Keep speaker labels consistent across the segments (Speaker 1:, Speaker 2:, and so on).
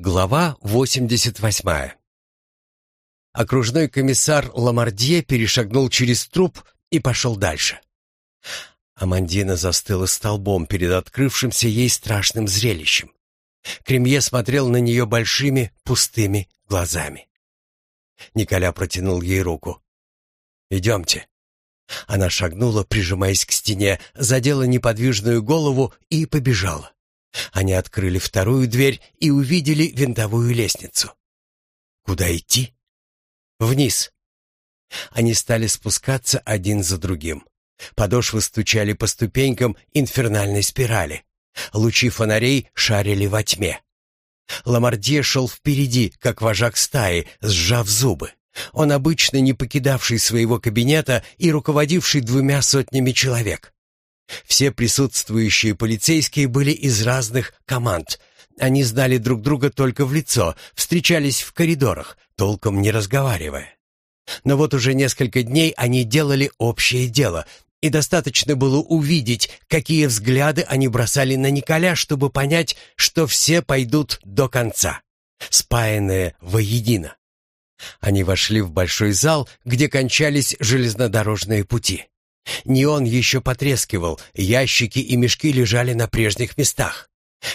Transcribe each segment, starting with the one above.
Speaker 1: Глава 88. Окружной комиссар Ламардье перешагнул через труп и пошел дальше. Амандина застыла столбом перед открывшимся ей страшным зрелищем. Кремье смотрел на нее большими пустыми глазами. Николя протянул ей руку. «Идемте». Она шагнула, прижимаясь к стене, задела неподвижную голову и побежала. Они открыли вторую дверь и увидели винтовую лестницу. Куда идти? Вниз. Они стали спускаться один за другим. Подошвы стучали по ступенькам инфернальной спирали. Лучи фонарей шарили во тьме. Ламардье шел впереди, как вожак стаи, сжав зубы. Он обычно не покидавший своего кабинета и руководивший двумя сотнями человек. Все присутствующие полицейские были из разных команд. Они знали друг друга только в лицо, встречались в коридорах, толком не разговаривая. Но вот уже несколько дней они делали общее дело, и достаточно было увидеть, какие взгляды они бросали на Николя, чтобы понять, что все пойдут до конца, спаянные воедино. Они вошли в большой зал, где кончались железнодорожные пути. Неон еще потрескивал, ящики и мешки лежали на прежних местах.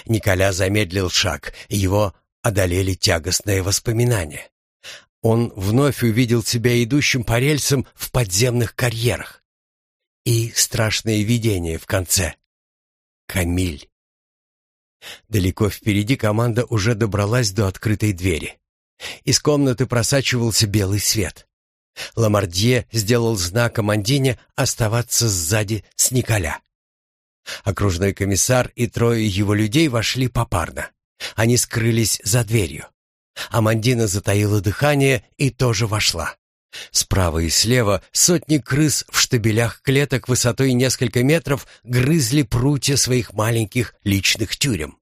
Speaker 1: Николя замедлил шаг, его одолели тягостные воспоминания. Он вновь увидел себя идущим по рельсам в подземных карьерах. И страшное видение в конце. Камиль. Далеко впереди команда уже добралась до открытой двери. Из комнаты просачивался белый свет. Ламардье сделал знак командине оставаться сзади с Николя. Окружной комиссар и трое его людей вошли попарно. Они скрылись за дверью. Амандина затаила дыхание и тоже вошла. Справа и слева сотни крыс в штабелях клеток высотой несколько метров грызли прутья своих маленьких личных тюрем.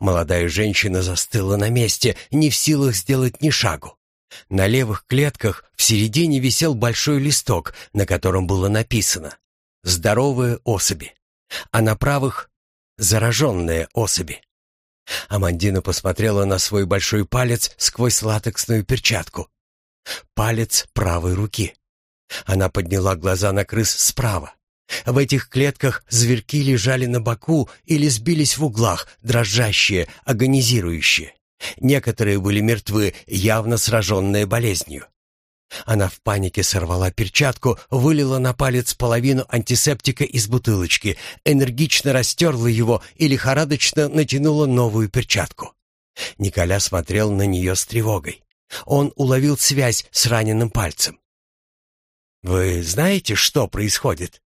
Speaker 1: Молодая женщина застыла на месте, не в силах сделать ни шагу. На левых клетках в середине висел большой листок, на котором было написано «Здоровые особи», а на правых «Зараженные особи». Амандина посмотрела на свой большой палец сквозь латексную перчатку. Палец правой руки. Она подняла глаза на крыс справа. В этих клетках зверьки лежали на боку или сбились в углах, дрожащие, агонизирующие. Некоторые были мертвы, явно сраженные болезнью. Она в панике сорвала перчатку, вылила на палец половину антисептика из бутылочки, энергично растерла его и лихорадочно натянула новую перчатку. Николя смотрел на нее с тревогой. Он уловил связь с раненым пальцем. «Вы знаете, что происходит?»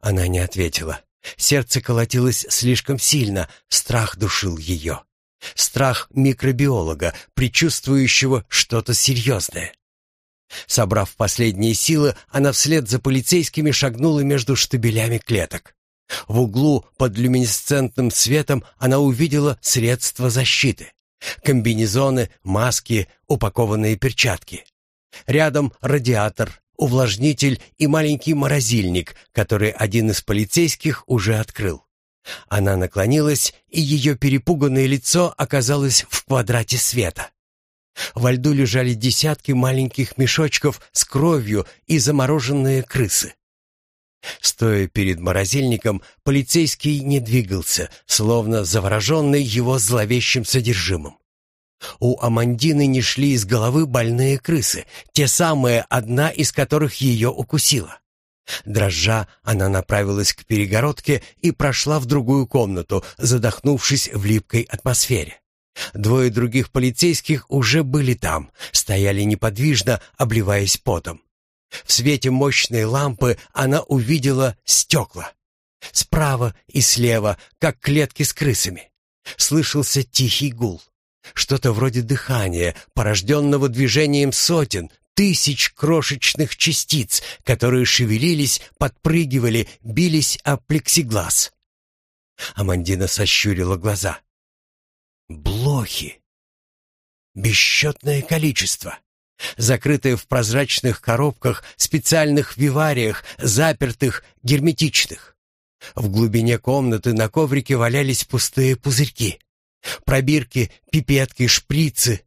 Speaker 1: Она не ответила. Сердце колотилось слишком сильно, страх душил ее. Страх микробиолога, предчувствующего что-то серьезное. Собрав последние силы, она вслед за полицейскими шагнула между штабелями клеток. В углу под люминесцентным светом она увидела средства защиты. Комбинезоны, маски, упакованные перчатки. Рядом радиатор, увлажнитель и маленький морозильник, который один из полицейских уже открыл. Она наклонилась, и ее перепуганное лицо оказалось в квадрате света. Во льду лежали десятки маленьких мешочков с кровью и замороженные крысы. Стоя перед морозильником, полицейский не двигался, словно завороженный его зловещим содержимым. У Амандины не шли из головы больные крысы, те самые, одна из которых ее укусила. Дрожа, она направилась к перегородке и прошла в другую комнату, задохнувшись в липкой атмосфере. Двое других полицейских уже были там, стояли неподвижно, обливаясь потом. В свете мощной лампы она увидела стекла. Справа и слева, как клетки с крысами. Слышался тихий гул. Что-то вроде дыхания, порожденного движением сотен, тысяч крошечных частиц, которые шевелились, подпрыгивали, бились о плексиглаз. Амандина сощурила глаза. Блохи. Бесчетное количество. Закрытые в прозрачных коробках, специальных вивариях, запертых, герметичных. В глубине комнаты на коврике валялись пустые пузырьки. Пробирки, пипетки, шприцы.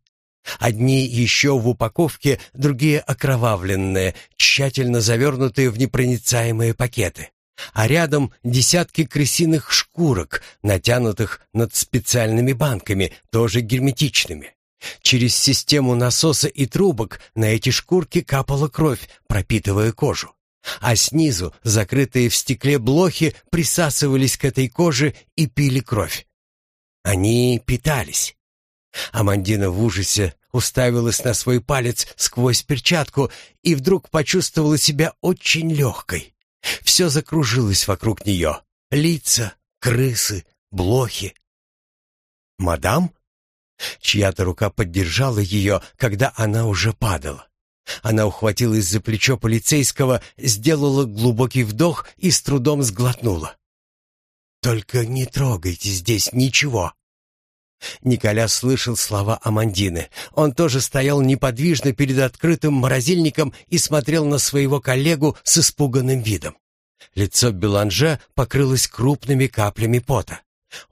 Speaker 1: Одни еще в упаковке, другие окровавленные, тщательно завернутые в непроницаемые пакеты. А рядом десятки крысиных шкурок, натянутых над специальными банками, тоже герметичными. Через систему насоса и трубок на эти шкурки капала кровь, пропитывая кожу. А снизу, закрытые в стекле блохи, присасывались к этой коже и пили кровь. Они питались. Амандина в ужасе уставилась на свой палец сквозь перчатку и вдруг почувствовала себя очень легкой. Все закружилось вокруг нее. Лица, крысы, блохи. «Мадам?» Чья-то рука поддержала ее, когда она уже падала. Она ухватилась за плечо полицейского, сделала глубокий вдох и с трудом сглотнула. «Только не трогайте здесь ничего». Николя слышал слова Амандины. Он тоже стоял неподвижно перед открытым морозильником и смотрел на своего коллегу с испуганным видом. Лицо Беланже покрылось крупными каплями пота.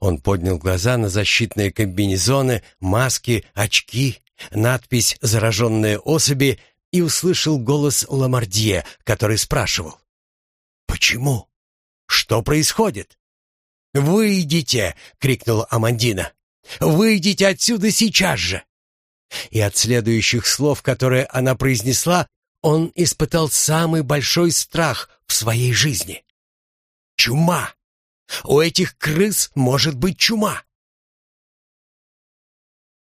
Speaker 1: Он поднял глаза на защитные комбинезоны, маски, очки, надпись «Зараженные особи» и услышал голос Ламардье, который спрашивал. «Почему? Что происходит?» «Выйдите!» — крикнула Амандина. «Выйдите отсюда сейчас же!» И от следующих слов, которые она произнесла, он испытал самый большой страх в своей жизни. «Чума!» У этих крыс может быть чума.